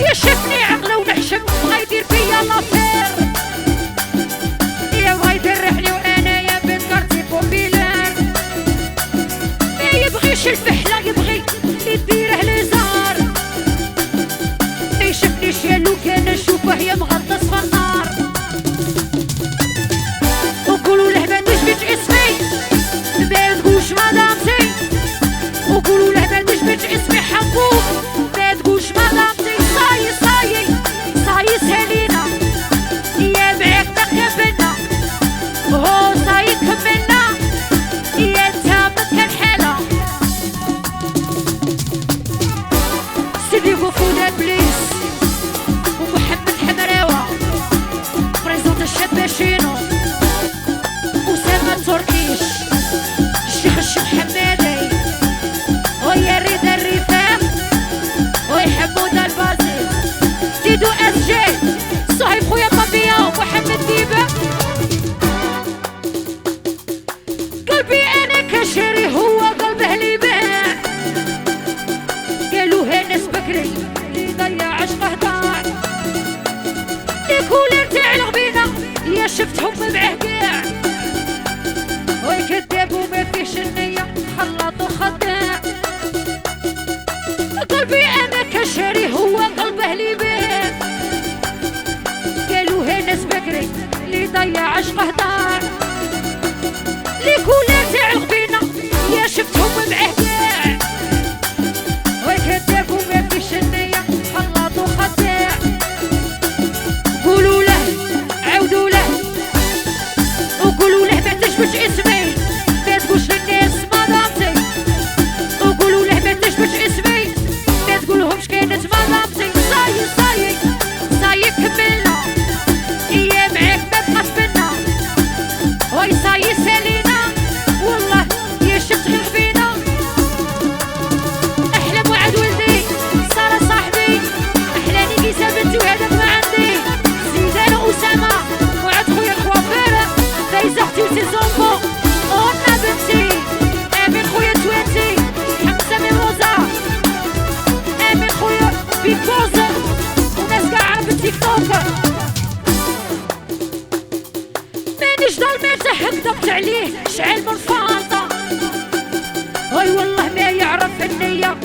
يا شافني عقله ونحشم بغا يدير فيا لافير يا بغا يدرحني وانايا بالكارتي بوبيلار ما يبغيش الفحلة يبغي يديره لزار. يشفني شيا لو كان نشوفه يا مغرب أنا شفتهم بعه كاع والكذاب وما فيهش النية خلط وخداع قلبي أنا كشري هو قلبه لي بيت قالوا هانس بكري اللي ضيع عشقه دار. مبروك مانيش دار ما تهكدت عليه؟ شعل من فانطة أي والله ما يعرف النية.